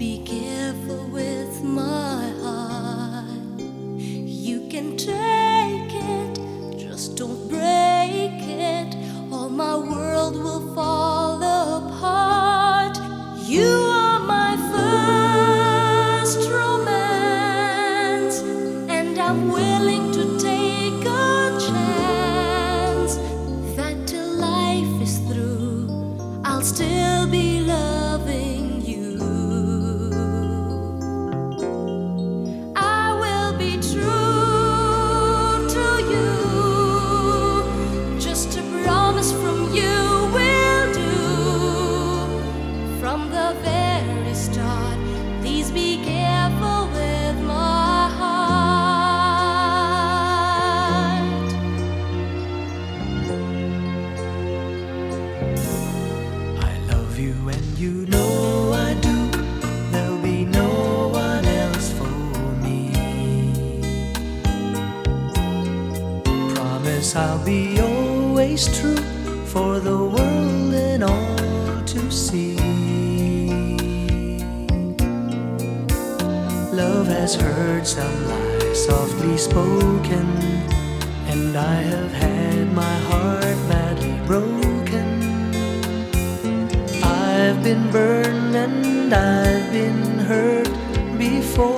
be careful with my heart. You can take it, just don't break it. All my world will fall apart. You are my first romance, and I'm willing to take a chance that till life is through, I'll still I'll be no one else for me. Promise I'll be always true for the world and all to see. Love has heard some lies softly spoken, and I have had my heart badly broken. I've been burned and I've been hurt before.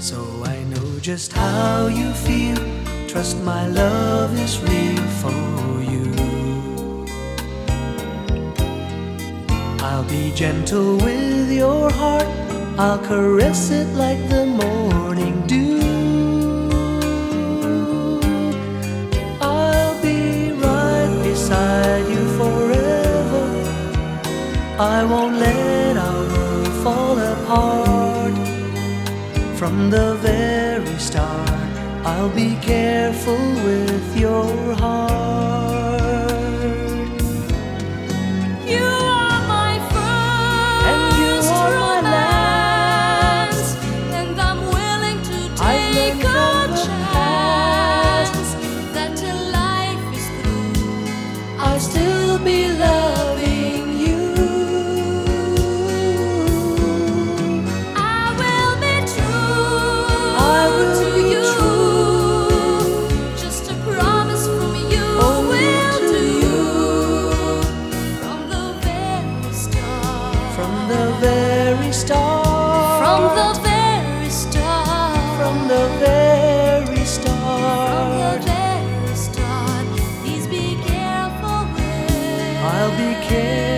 So I know just how you feel. Trust my love is real for you. I'll be gentle with your heart. I'll caress it like the morning dew. I won't let our world fall apart. From the very start, I'll be careful with your heart. From the very start. From the very start. From the very start. From the very start. Please be careful with. I'll be careful.